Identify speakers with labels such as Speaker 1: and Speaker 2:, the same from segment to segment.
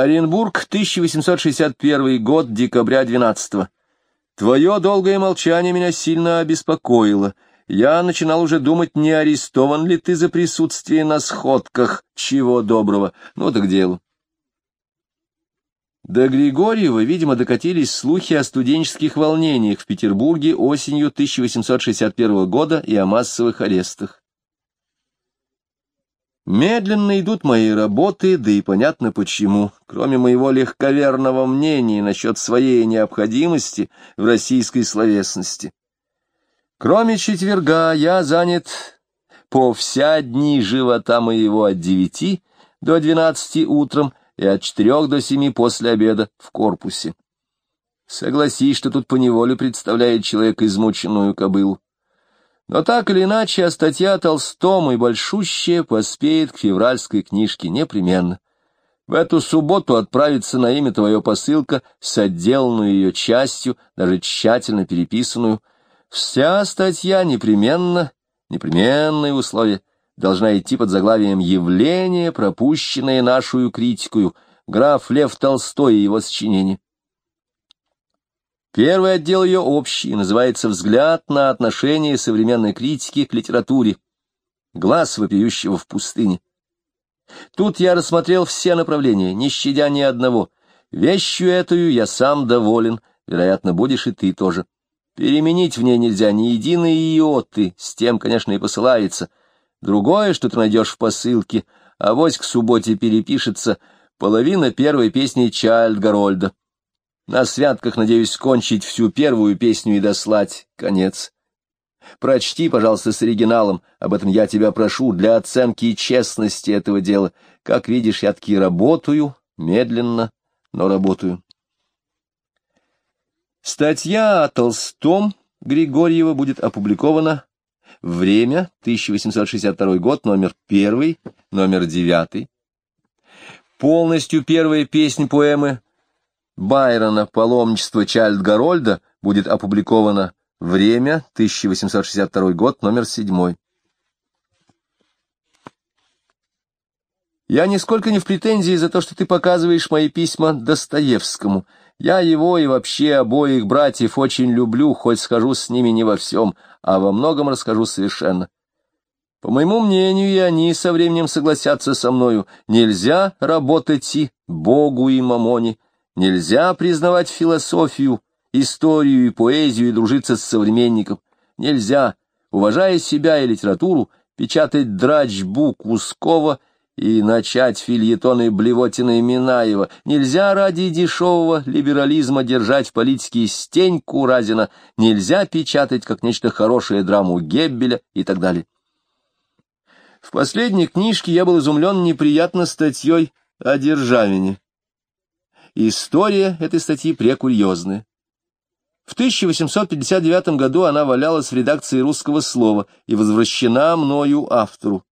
Speaker 1: Оренбург, 1861 год, декабря 12 -го. Твое долгое молчание меня сильно обеспокоило. Я начинал уже думать, не арестован ли ты за присутствие на сходках. Чего доброго. Ну так делу. До Григорьева, видимо, докатились слухи о студенческих волнениях в Петербурге осенью 1861 года и о массовых арестах. Медленно идут мои работы, да и понятно почему. Кроме моего легковерного мнения насчет своей необходимости в российской словесности. Кроме четверга я занят по вся дни живота моего от девяти до двенадцати утром и от четырех до семи после обеда в корпусе. Согласись, что тут поневоле представляет человек измученную кобылу. Но так или иначе, а статья Толстом и большущая поспеет к февральской книжке непременно. В эту субботу отправится на имя твое посылка с отделанную ее частью, даже тщательно переписанную. Вся статья непременно, непременные условия, должна идти под заглавием «Явление, пропущенное нашу критикую», граф Лев Толстой и его сочинение. Первый отдел ее общий, называется «Взгляд на отношение современной критики к литературе. Глаз вопиющего в пустыне». Тут я рассмотрел все направления, не щадя ни одного. Вещью эту я сам доволен, вероятно, будешь и ты тоже. Переменить в ней нельзя ни единой иоты, с тем, конечно, и посылается. Другое, что ты найдешь в посылке, а вось к субботе перепишется половина первой песни Чайльд Гарольда. На святках надеюсь кончить всю первую песню и дослать конец. Прочти, пожалуйста, с оригиналом, об этом я тебя прошу, для оценки и честности этого дела. Как видишь, я таки работаю, медленно, но работаю. Статья о Толстом Григорьева будет опубликована «Время», 1862 год, номер 1, номер 9. Полностью первая песня поэмы Байрона «Паломничество Чайльд-Гарольда» будет опубликовано «Время», 1862 год, номер 7. Я нисколько не в претензии за то, что ты показываешь мои письма Достоевскому. Я его и вообще обоих братьев очень люблю, хоть схожу с ними не во всем, а во многом расскажу совершенно. По моему мнению, и они со временем согласятся со мною. Нельзя работать и Богу, и Мамоне, Нельзя признавать философию, историю и поэзию и дружиться с современником. Нельзя, уважая себя и литературу, печатать драчбу Кускова и начать фильетоны Блевотина и Минаева. Нельзя ради дешевого либерализма держать в политике стеньку Разина. Нельзя печатать как нечто хорошее драму Геббеля и так далее. В последней книжке я был изумлен неприятно статьей о Державине. История этой статьи прекурьезная. В 1859 году она валялась в редакции «Русского слова» и возвращена мною автору.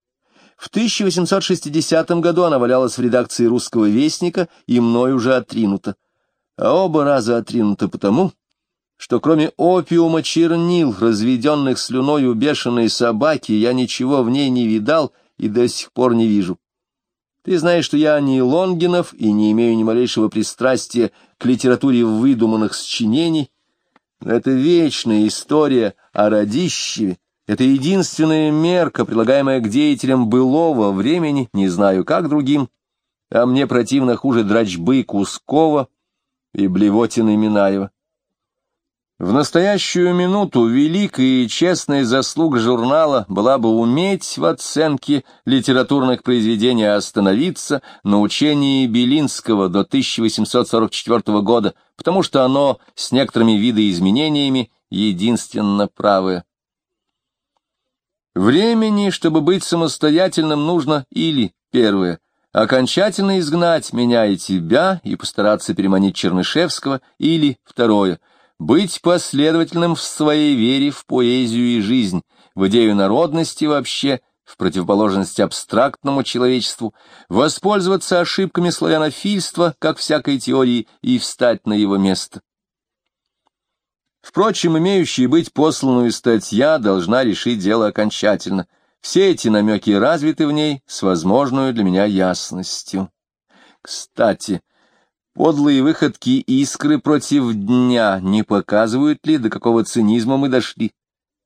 Speaker 1: В 1860 году она валялась в редакции «Русского вестника» и мною уже отринута. А оба раза отринута потому, что кроме опиума чернил, разведенных слюною бешеной собаки, я ничего в ней не видал и до сих пор не вижу. Ты знаешь, что я не Лонгинов и не имею ни малейшего пристрастия к литературе выдуманных сочинений, но это вечная история о Радищеве, это единственная мерка, прилагаемая к деятелям былого времени, не знаю, как другим, а мне противно хуже драчбы Кускова и блевотины Минаева. В настоящую минуту великая и честная заслуга журнала была бы уметь в оценке литературных произведений остановиться на учении Белинского до 1844 года, потому что оно с некоторыми видоизменениями единственно правое. Времени, чтобы быть самостоятельным, нужно или, первое, окончательно изгнать меня и тебя и постараться переманить Чернышевского, или, второе, быть последовательным в своей вере в поэзию и жизнь, в идею народности вообще, в противоположность абстрактному человечеству, воспользоваться ошибками славянофильства, как всякой теории, и встать на его место. Впрочем, имеющая быть посланную статья должна решить дело окончательно. Все эти намеки развиты в ней с возможной для меня ясностью. Кстати, Подлые выходки искры против дня не показывают ли, до какого цинизма мы дошли?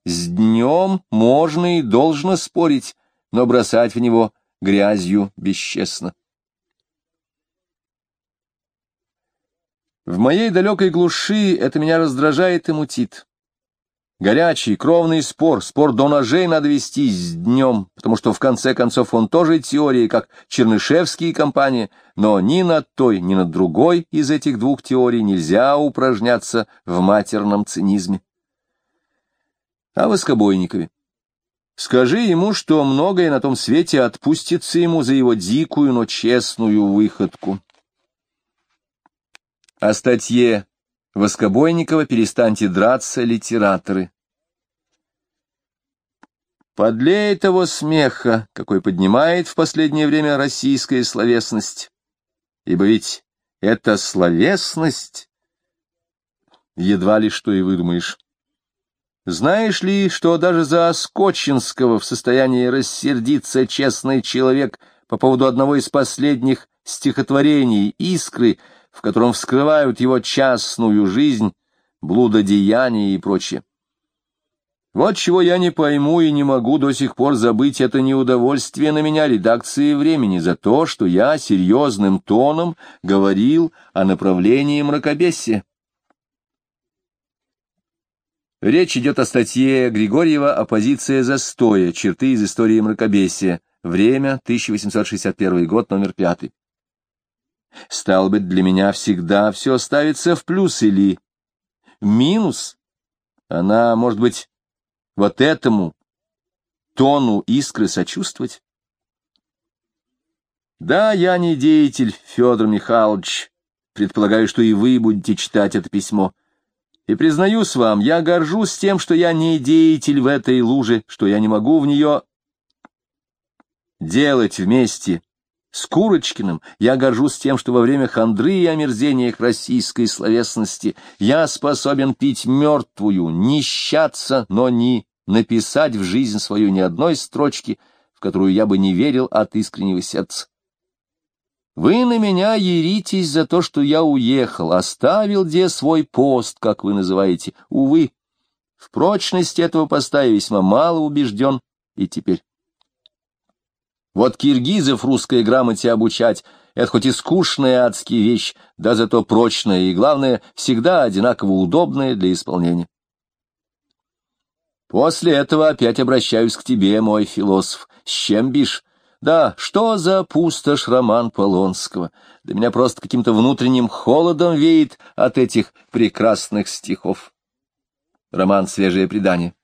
Speaker 1: С днем можно и должно спорить, но бросать в него грязью бесчестно. В моей далекой глуши это меня раздражает и мутит. Горячий, кровный спор, спор до ножей надо вести с днем, потому что в конце концов он тоже теория, как Чернышевский и компания, но ни над той, ни над другой из этих двух теорий нельзя упражняться в матерном цинизме. А Воскобойникове? Скажи ему, что многое на том свете отпустится ему за его дикую, но честную выходку. О статье Воскобойникова «Перестаньте драться, литераторы». Подлее того смеха, какой поднимает в последнее время российская словесность. Ибо ведь эта словесность едва ли что и выдумаешь. Знаешь ли, что даже за Оскочинского в состоянии рассердиться честный человек по поводу одного из последних стихотворений «Искры», в котором вскрывают его частную жизнь, блудодеяние и прочее. Вот чего я не пойму и не могу до сих пор забыть это неудовольствие на меня редакции «Времени» за то, что я серьезным тоном говорил о направлении мракобесия. Речь идет о статье Григорьева «Оппозиция застоя. Черты из истории мракобесия. Время. 1861 год. Номер пятый. Стало быть, для меня всегда все ставится в плюс или минус. Она, может быть, вот этому тону искры сочувствовать? Да, я не деятель, Федор Михайлович. Предполагаю, что и вы будете читать это письмо. И признаюсь вам, я горжусь тем, что я не деятель в этой луже, что я не могу в нее делать вместе с Курочкиным я горжусь тем, что во время хандры и омерзения к российской словесности я способен пить мертвую, нищаться, но не написать в жизнь свою ни одной строчки, в которую я бы не верил от искреннего сердца. Вы на меня еритесь за то, что я уехал, оставил где свой пост, как вы называете. Увы, в прочности этого поста я весьма мало убежден и теперь. Вот киргизов русской грамоте обучать — это хоть и скучная адская вещь, да зато прочная и, главное, всегда одинаково удобная для исполнения. После этого опять обращаюсь к тебе, мой философ. С чем бишь? Да, что за пустошь роман Полонского? Да меня просто каким-то внутренним холодом веет от этих прекрасных стихов. Роман «Свежее предание».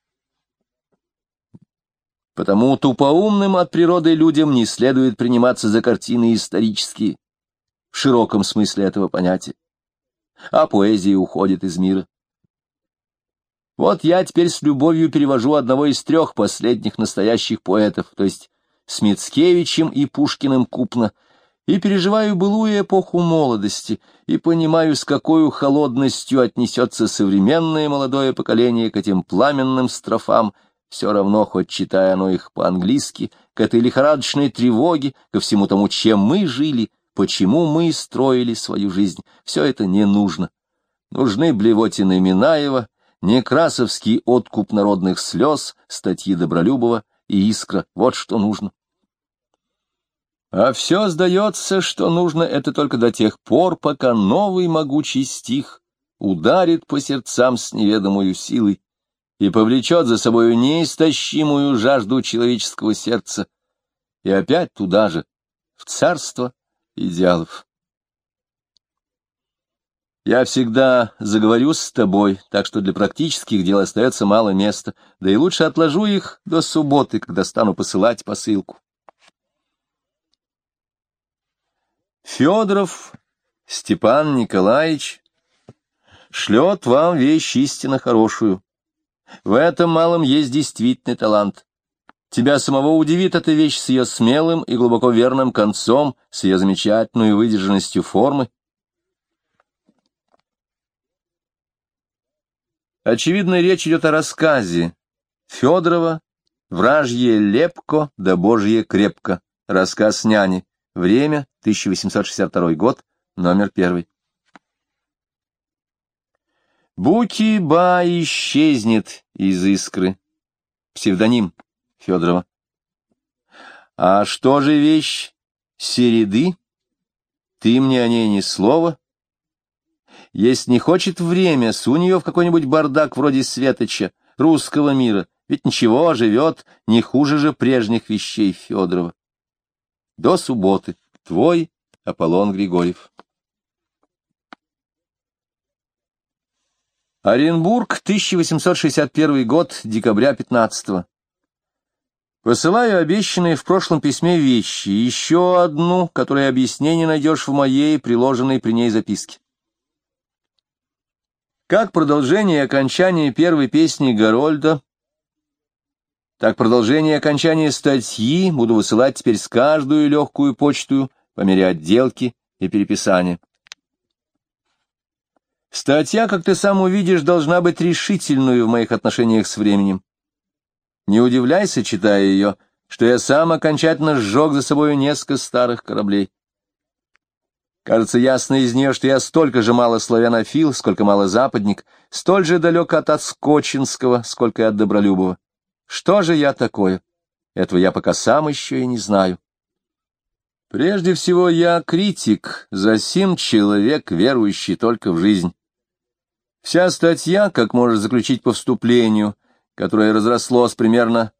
Speaker 1: Потому тупоумным от природы людям не следует приниматься за картины исторические, в широком смысле этого понятия. А поэзия уходит из мира. Вот я теперь с любовью перевожу одного из трех последних настоящих поэтов, то есть с Мицкевичем и Пушкиным купно, и переживаю былую эпоху молодости, и понимаю, с какой холодностью отнесется современное молодое поколение к этим пламенным строфам, все равно, хоть читая оно их по-английски, к этой лихорадочной тревоге, ко всему тому, чем мы жили, почему мы строили свою жизнь, все это не нужно. Нужны блевотины Минаева, Некрасовский откуп народных слез, статьи Добролюбова и Искра. Вот что нужно. А все сдается, что нужно это только до тех пор, пока новый могучий стих ударит по сердцам с неведомой силой, и повлечет за собою неистощимую жажду человеческого сердца, и опять туда же, в царство идеалов. Я всегда заговорю с тобой, так что для практических дел остается мало места, да и лучше отложу их до субботы, когда стану посылать посылку. Федоров Степан Николаевич шлет вам вещь истинно хорошую, в этом малом есть действительный талант. Тебя самого удивит эта вещь с ее смелым и глубоко верным концом, с ее замечательной выдержанностью формы. Очевидно, речь идет о рассказе Федорова «Вражье лепко да божье крепко». Рассказ няни. Время 1862 год, номер первый. Буки-ба исчезнет из искры. Псевдоним Федорова. А что же вещь середы? Ты мне о ней ни слова. Если не хочет время, сунь ее в какой-нибудь бардак вроде Светоча, русского мира, ведь ничего, живет не хуже же прежних вещей Федорова. До субботы. Твой Аполлон Григорьев. Оренбург, 1861 год, декабря 15 -го. Посылаю обещанные в прошлом письме вещи, еще одну, которой объяснение найдешь в моей, приложенной при ней записке. Как продолжение и окончание первой песни Горольда, так продолжение и окончание статьи буду высылать теперь с каждую легкую почту по мере отделки и переписания. Статья, как ты сам увидишь, должна быть решительную в моих отношениях с временем. Не удивляйся, читая ее, что я сам окончательно сжег за собою несколько старых кораблей. Кажется ясно из нее, что я столько же мало славянофил, сколько мало западник, столь же далек от Отскочинского, сколько и от Добролюбова. Что же я такое? Этого я пока сам еще и не знаю. Прежде всего, я критик, засим человек, верующий только в жизнь. Вся статья, как можно заключить по вступлению, которое разрослось примерно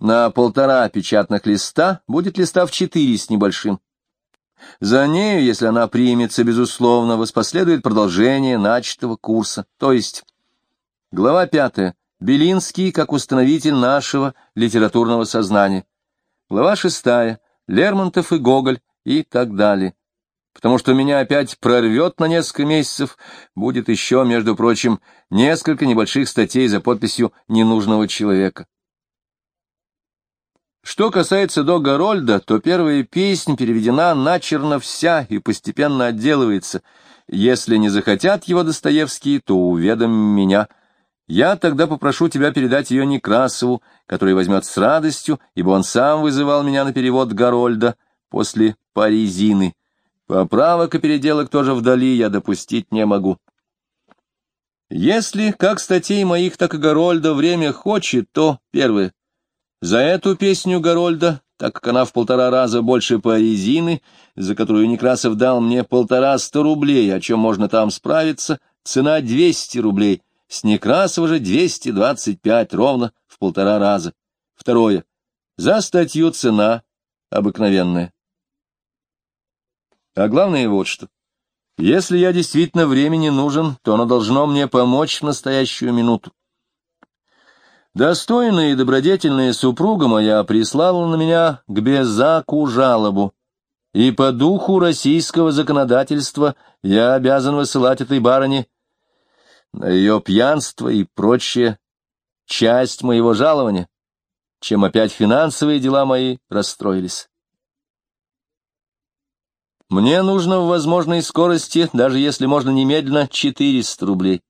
Speaker 1: на полтора печатных листа, будет листа в четыре с небольшим. За нею, если она примется, безусловно, воспоследует продолжение начатого курса, то есть глава пятая. Белинский как установитель нашего литературного сознания, глава шестая. Лермонтов и Гоголь и так далее потому что меня опять прорвет на несколько месяцев, будет еще, между прочим, несколько небольших статей за подписью ненужного человека. Что касается до Горольда, то первая песня переведена начерно вся и постепенно отделывается. Если не захотят его Достоевские, то уведом меня. Я тогда попрошу тебя передать ее Некрасову, который возьмет с радостью, ибо он сам вызывал меня на перевод Горольда после Паризины. Поправок и переделок тоже вдали я допустить не могу. Если, как статей моих, так и Горольда, время хочет, то, первое, за эту песню Горольда, так как она в полтора раза больше поэзины, за которую Некрасов дал мне полтораста рублей, о чем можно там справиться, цена двести рублей, с Некрасова же двести двадцать пять, ровно в полтора раза. Второе, за статью цена обыкновенная. А главное вот что. Если я действительно времени нужен, то оно должно мне помочь в настоящую минуту. Достойная и добродетельная супруга моя прислала на меня к Безаку жалобу, и по духу российского законодательства я обязан высылать этой барыне на ее пьянство и прочее часть моего жалования, чем опять финансовые дела мои расстроились. Мне нужно в возможной скорости, даже если можно немедленно, 400 рублей.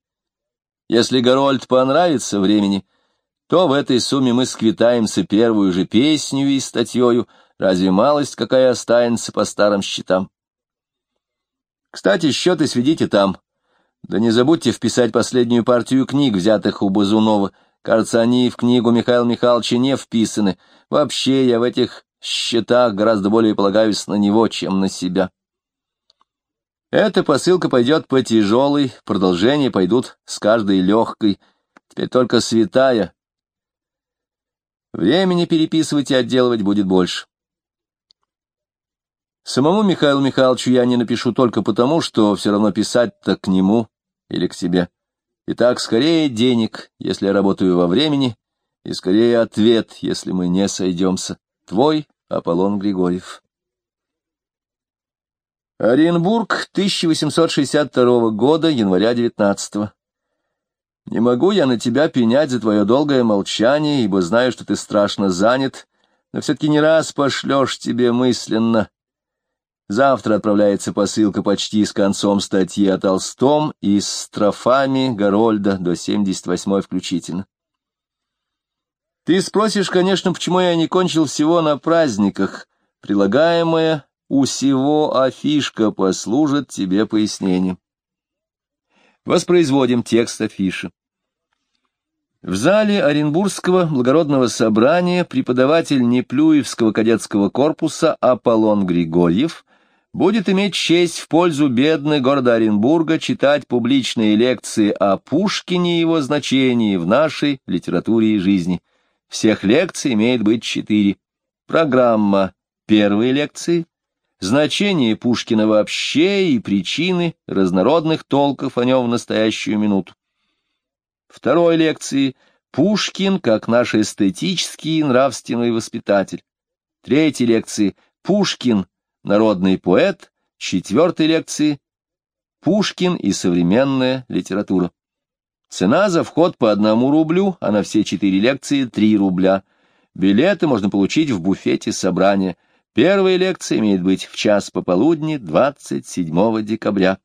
Speaker 1: Если Горольд понравится времени, то в этой сумме мы сквитаемся первую же песню и статьёю, разве малость какая останется по старым счетам. Кстати, счеты сведите там. Да не забудьте вписать последнюю партию книг, взятых у Базунова. Кажется, они в книгу Михаила Михайловича не вписаны. Вообще, я в этих счетах гораздо более полагаюсь на него, чем на себя. Эта посылка пойдет по тяжелой, продолжения пойдут с каждой легкой, теперь только святая. Времени переписывать и отделывать будет больше. Самому Михаилу Михайловичу я не напишу только потому, что все равно писать-то к нему или к тебе. Итак, скорее денег, если я работаю во времени, и скорее ответ, если мы не сойдемся. Твой Аполлон Григорьев. Оренбург, 1862 года, января 19 -го. Не могу я на тебя пенять за твое долгое молчание, ибо знаю, что ты страшно занят, но все-таки не раз пошлешь тебе мысленно. Завтра отправляется посылка почти с концом статьи о Толстом и с строфами Горольда до 78 включительно. Ты спросишь, конечно, почему я не кончил всего на праздниках. Прилагаемое у сего афишка послужит тебе пояснением. Воспроизводим текст афиши. В зале Оренбургского благородного собрания преподаватель Неплюевского кадетского корпуса Аполлон Григорьев будет иметь честь в пользу бедных города Оренбурга читать публичные лекции о Пушкине и его значении в нашей литературе и жизни. Всех лекций имеет быть четыре. Программа первой лекции, значение Пушкина вообще и причины разнородных толков о нем в настоящую минуту. Второй лекции «Пушкин как наш эстетический и нравственный воспитатель». Третьей лекции «Пушкин. Народный поэт». Четвертой лекции «Пушкин и современная литература». Цена за вход по одному рублю, а на все четыре лекции три рубля. Билеты можно получить в буфете собрания. Первая лекция имеет быть в час пополудни 27 декабря.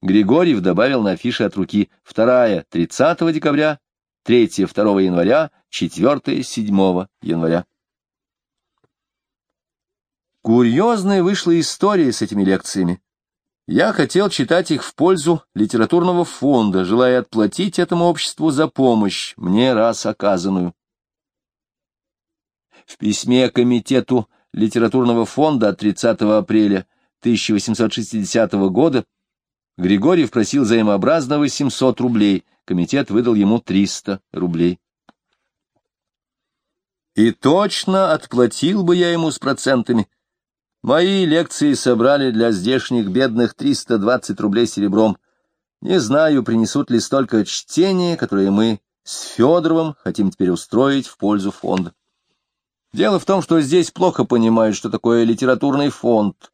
Speaker 1: Григорьев добавил на афише от руки вторая 30 декабря, третья 2 января, четвертая 7 января. Курьезная вышла история с этими лекциями. Я хотел читать их в пользу литературного фонда, желая отплатить этому обществу за помощь, мне раз оказанную. В письме комитету литературного фонда от 30 апреля 1860 года Григорьев просил взаимообразно 800 рублей, комитет выдал ему 300 рублей. И точно отплатил бы я ему с процентами. Мои лекции собрали для здешних бедных 320 рублей серебром. Не знаю, принесут ли столько чтения, которое мы с Федоровым хотим теперь устроить в пользу фонда. Дело в том, что здесь плохо понимают, что такое литературный фонд,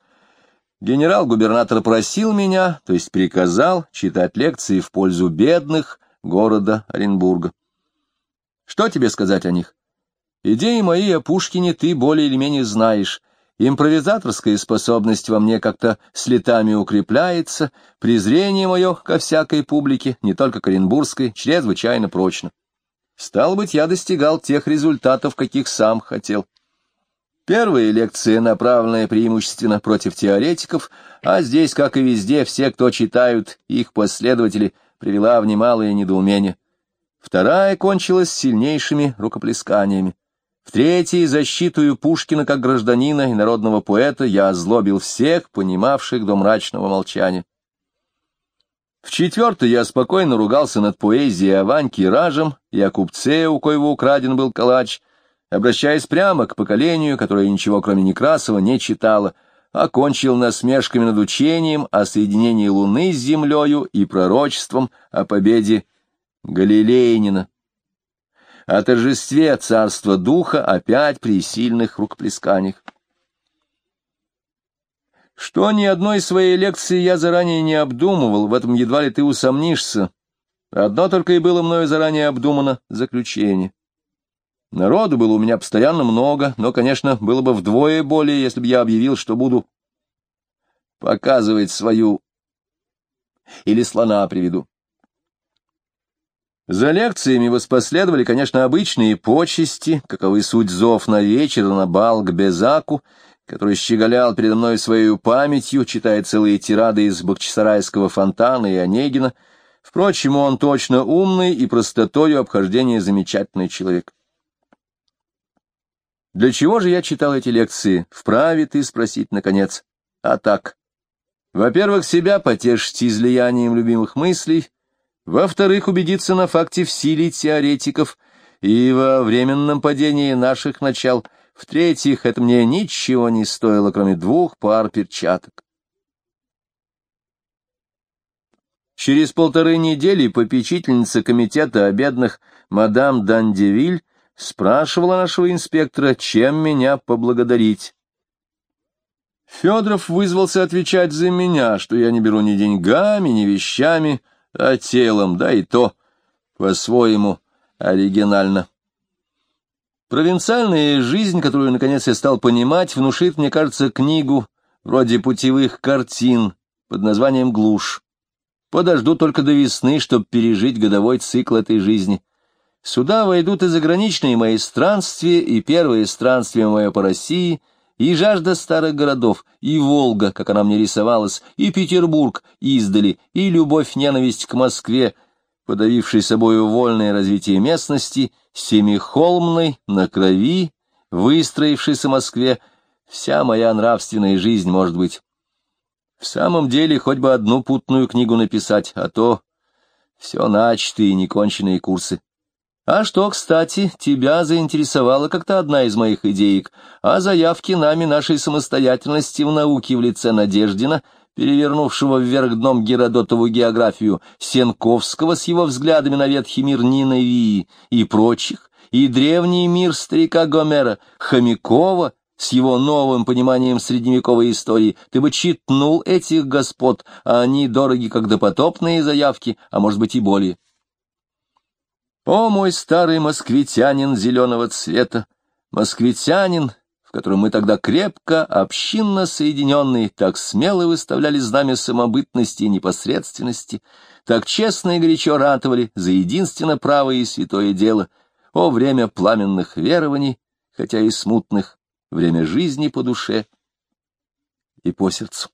Speaker 1: Генерал-губернатор просил меня, то есть приказал, читать лекции в пользу бедных города Оренбурга. Что тебе сказать о них? Идеи мои о Пушкине ты более или менее знаешь. Импровизаторская способность во мне как-то с летами укрепляется, презрение мое ко всякой публике, не только к оренбургской, чрезвычайно прочно. Стал быть, я достигал тех результатов, каких сам хотел. Первая лекция, направленная преимущественно против теоретиков, а здесь, как и везде, все, кто читают, их последователи, привела в немалое недоумение. Вторая кончилась сильнейшими рукоплесканиями. В третьей, защитую Пушкина как гражданина и народного поэта, я озлобил всех, понимавших до мрачного молчания. В четвертой я спокойно ругался над поэзией о Ваньке Ражем и о купце, у коего украден был калач, обращаясь прямо к поколению, которое ничего, кроме Некрасова, не читало, окончил насмешками над учением о соединении Луны с Землею и пророчеством о победе Галилеянина. О торжестве царства духа опять при сильных рукоплесканиях. Что ни одной своей лекции я заранее не обдумывал, в этом едва ли ты усомнишься. Одно только и было мною заранее обдумано — заключение. Народу было у меня постоянно много, но, конечно, было бы вдвое более, если бы я объявил, что буду показывать свою... Или слона приведу. За лекциями воспоследовали, конечно, обычные почести, каковы суть зов на вечер, на бал к Безаку, который щеголял передо мной своей памятью, читая целые тирады из Бахчисарайского фонтана и Онегина. Впрочем, он точно умный и простотою обхождения замечательный человек. Для чего же я читал эти лекции? Вправе ты спросить, наконец. А так. Во-первых, себя потешить излиянием любимых мыслей. Во-вторых, убедиться на факте в силе теоретиков и во временном падении наших начал. В-третьих, это мне ничего не стоило, кроме двух пар перчаток. Через полторы недели попечительница комитета о бедных мадам Дандевиль спрашивала нашего инспектора, чем меня поблагодарить. Федоров вызвался отвечать за меня, что я не беру ни деньгами, ни вещами, а телом, да и то по-своему оригинально. Провинциальная жизнь, которую, наконец, я стал понимать, внушит, мне кажется, книгу вроде путевых картин под названием «Глушь». Подожду только до весны, чтобы пережить годовой цикл этой жизни. Сюда войдут и заграничные мои странствия, и первые странствия мое по России, и жажда старых городов, и Волга, как она мне рисовалась, и Петербург издали, и любовь-ненависть к Москве, подавившей собою вольное развитие местности, семихолмной, на крови, выстроившейся Москве, вся моя нравственная жизнь, может быть. В самом деле, хоть бы одну путную книгу написать, а то все начатые неконченные курсы. А что, кстати, тебя заинтересовала как-то одна из моих идеек о заявке нами нашей самостоятельности в науке в лице Надеждина, перевернувшего вверх дном Геродотову географию, Сенковского с его взглядами на ветхий мир Ниневии и прочих, и древний мир старика Гомера, Хомякова с его новым пониманием средневековой истории, ты бы читнул этих господ, а они дороги как допотопные заявки, а может быть и более. О, мой старый москвитянин зеленого цвета, москвитянин, в котором мы тогда крепко, общинно соединенные, так смело выставляли знамя самобытности и непосредственности, так честно и горячо ратовали за единственно правое и святое дело, о время пламенных верований, хотя и смутных, время жизни по душе и по сердцу.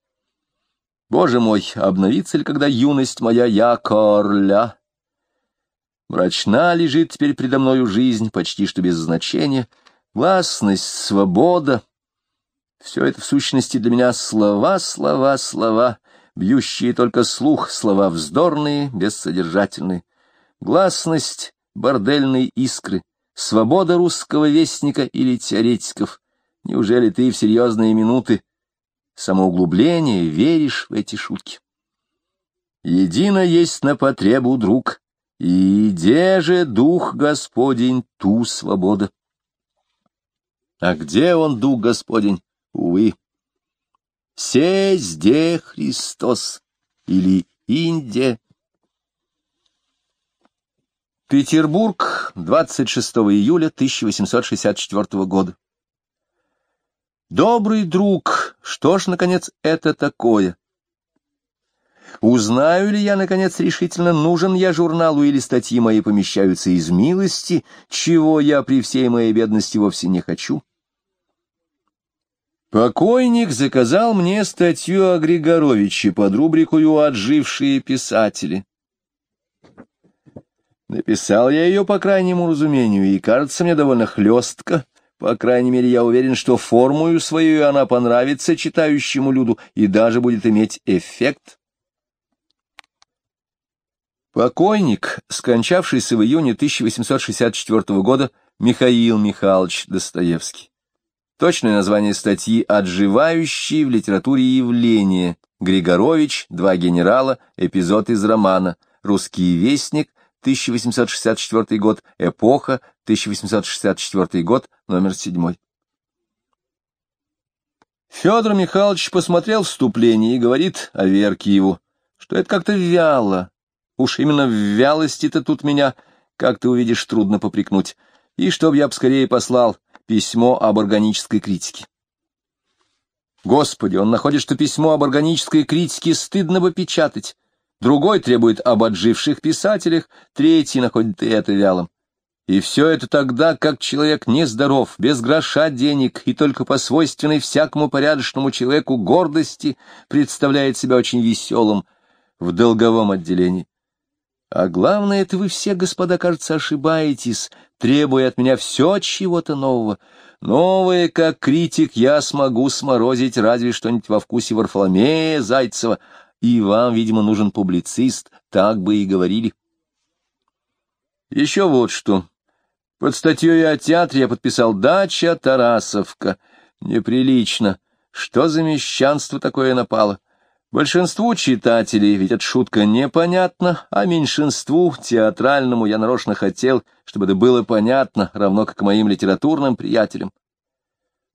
Speaker 1: Боже мой, обновится ли когда юность моя я корля? Мрачна лежит теперь предо мною жизнь, почти что без значения, гласность, свобода. Все это в сущности для меня слова, слова, слова, бьющие только слух, слова вздорные, бессодержательные. Гласность бордельной искры, свобода русского вестника или теоретиков, Неужели ты в серьезные минуты самоуглубления веришь в эти шутки? Едино есть на потребу, друг, и где же дух Господень, ту свобода? А где он, дух Господень? Увы. Сезде Христос или Индия. Петербург, 26 июля 1864 года. Добрый друг, что ж, наконец, это такое? Узнаю ли я, наконец, решительно, нужен я журналу или статьи мои помещаются из милости, чего я при всей моей бедности вовсе не хочу? Покойник заказал мне статью о Григоровиче под рубрикою «Отжившие писатели». Написал я ее по крайнему разумению, и кажется мне довольно хлестко, по крайней мере, я уверен, что формую свою она понравится читающему люду и даже будет иметь эффект. Покойник, скончавшийся в июне 1864 года, Михаил Михайлович Достоевский. Точное название статьи «Отживающие в литературе явления». Григорович, два генерала, эпизод из романа. Русский вестник, 1864 год, эпоха, 1864 год, номер 7. Федор Михайлович посмотрел вступление и говорит его, что это как-то вяло. Уж именно в вялости-то тут меня, как ты увидишь, трудно попрекнуть. И чтоб я поскорее послал письмо об органической критике. Господи, он находит, что письмо об органической критике стыдно бы печатать другой требует об отживших писателях, третий находит и это вялым. И все это тогда, как человек нездоров, без гроша денег и только по свойственной всякому порядочному человеку гордости представляет себя очень веселым в долговом отделении. А главное, это вы все, господа, кажется, ошибаетесь, требуя от меня все чего-то нового. Новое, как критик, я смогу сморозить разве что-нибудь во вкусе Варфоломея Зайцева, и вам, видимо, нужен публицист, так бы и говорили. Еще вот что. Под статьей о театре я подписал «Дача Тарасовка». Неприлично. Что за мещанство такое напало? Большинству читателей ведь эта шутка непонятна, а меньшинству, театральному, я нарочно хотел, чтобы это было понятно, равно как моим литературным приятелям.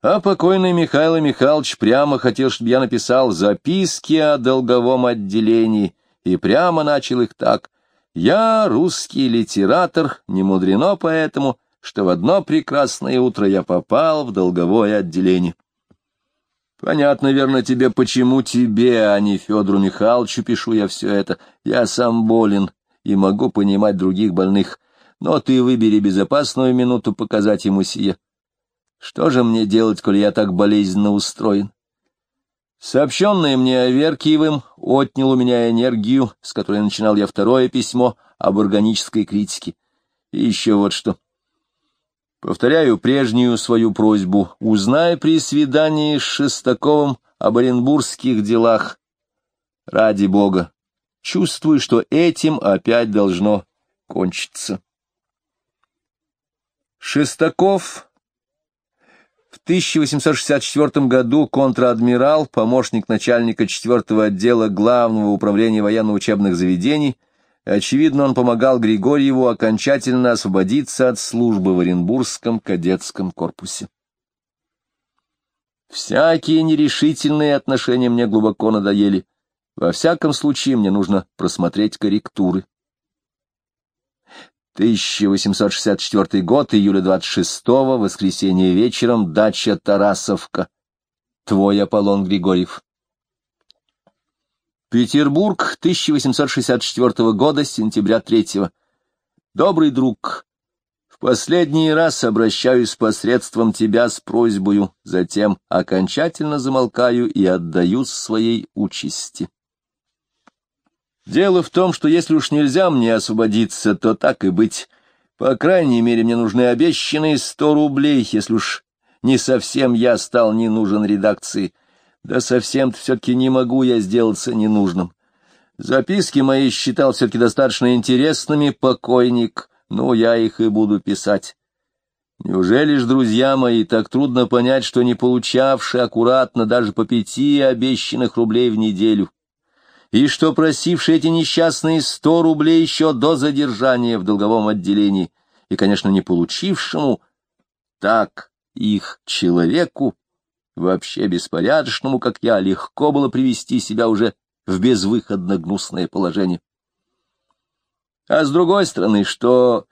Speaker 1: А покойный Михаил Михайлович прямо хотел, чтобы я написал записки о долговом отделении, и прямо начал их так. Я русский литератор, не мудрено поэтому, что в одно прекрасное утро я попал в долговое отделение. Понятно, верно, тебе, почему тебе, а не Федору Михайловичу пишу я все это. Я сам болен и могу понимать других больных, но ты выбери безопасную минуту показать ему сие. Что же мне делать, коли я так болезненно устроен? Сообщенное мне Аверкиевым отнял у меня энергию, с которой начинал я второе письмо об органической критике. И еще вот что. Повторяю прежнюю свою просьбу. Узнай при свидании с Шестаковым об оренбургских делах. Ради Бога. Чувствую, что этим опять должно кончиться. Шестаков в 1864 году контр-адмирал, помощник начальника 4 отдела Главного управления военно-учебных заведений, очевидно, он помогал Григорьеву окончательно освободиться от службы в Оренбургском кадетском корпусе. Всякие нерешительные отношения мне глубоко надоели. Во всяком случае, мне нужно просмотреть корректуры. 1864 год, июля 26-го, воскресенье вечером, дача Тарасовка. Твой Аполлон Григорьев. Петербург, 1864 года, сентября 3-го. Добрый друг, в последний раз обращаюсь посредством тебя с просьбою, затем окончательно замолкаю и отдаюсь своей участи. Дело в том, что если уж нельзя мне освободиться, то так и быть. По крайней мере, мне нужны обещанные сто рублей, если уж не совсем я стал не нужен редакции. Да совсем-то все-таки не могу я сделаться ненужным. Записки мои считал все-таки достаточно интересными, покойник, но я их и буду писать. Неужели ж, друзья мои, так трудно понять, что не получавший аккуратно даже по пяти обещанных рублей в неделю, и что просивший эти несчастные сто рублей еще до задержания в долговом отделении, и, конечно, не получившему, так их человеку, вообще беспорядочному, как я, легко было привести себя уже в безвыходно гнусное положение. А с другой стороны, что,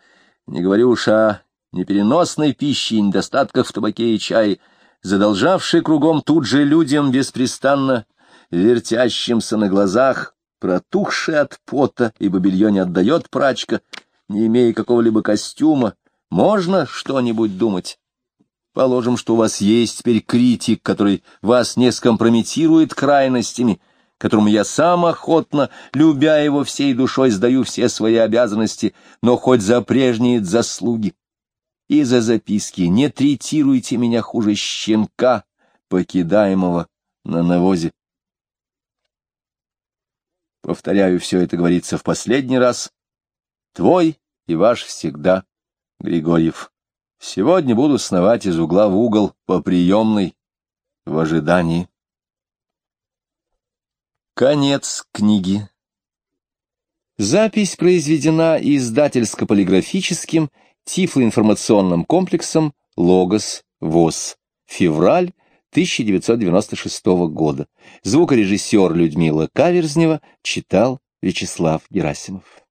Speaker 1: не говорю уж о непереносной пище и недостатках в табаке и чае, задолжавший кругом тут же людям беспрестанно вертящимся на глазах, протухший от пота, ибо белье не отдает прачка, не имея какого-либо костюма, можно что-нибудь думать. Положим, что у вас есть теперь критик, который вас не скомпрометирует крайностями, которому я сам охотно, любя его всей душой, сдаю все свои обязанности, но хоть за прежние заслуги. И за записки не третируйте меня хуже щенка, покидаемого на навозе. Повторяю, все это говорится в последний раз. Твой и ваш всегда, Григорьев. Сегодня буду сновать из угла в угол по приемной в ожидании. Конец книги. Запись произведена издательско-полиграфическим тифлоинформационным комплексом «Логос ВОЗ». Февраль 1996 года. Звукорежиссер Людмила Каверзнева читал Вячеслав Герасимов.